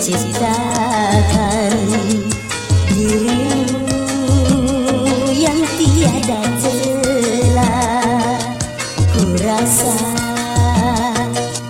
ciptakan dirimu yang tiada celah. Ku rasa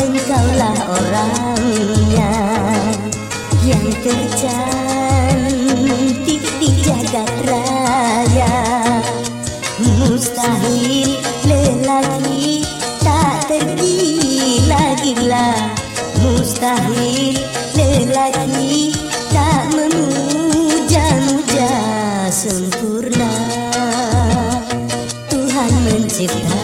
engkau lah orangnya yang tercantik di jagat raya. Mustahil lelaki tak tergila-gila. Mustahil lelaki tak memuja-muja sempurna. Tuhan menciptakan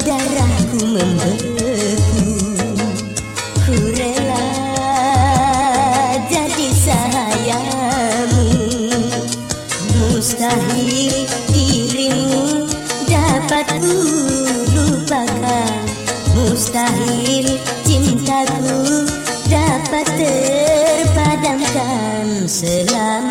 darahku membeku. Ku rela jadi sahayamu. Mustahil dirimu dapat ku lupakan. Mustahil cintaku dapat terpadamkan. Selama